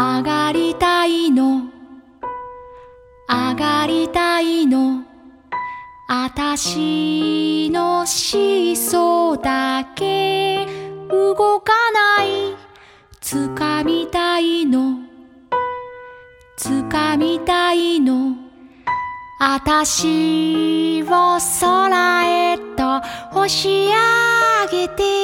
上がりたいの。上がりたいの。あたしのしそだけ。動かない。つかみたいの。つかみたいの。あたしを空へと押し上げて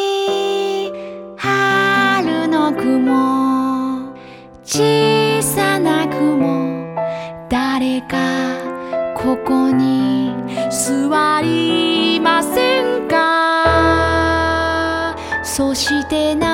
ここに座りませんか？そしてな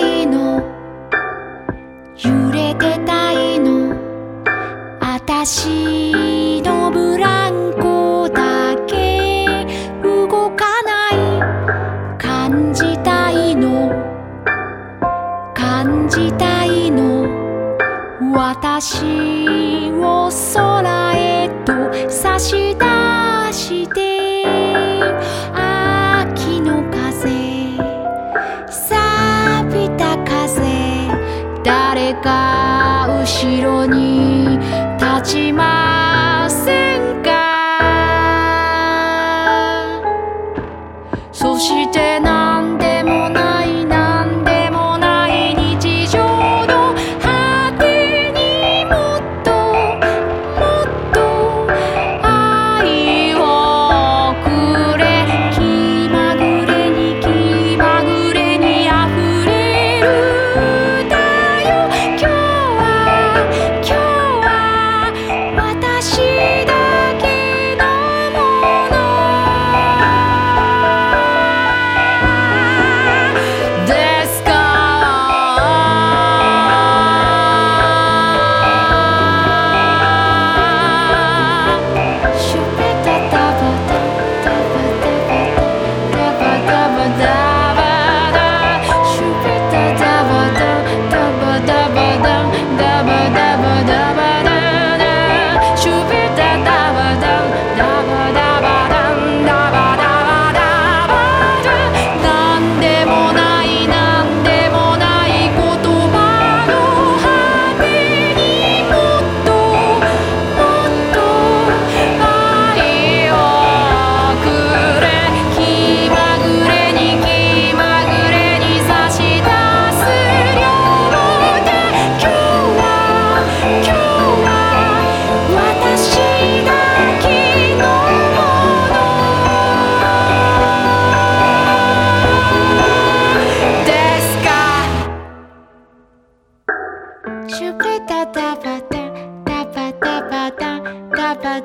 い揺れてたいの。あたしのブランコだけ。動かない。感じたいの。感じたいの。私をそうか後ろに立ちます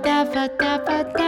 da da da da da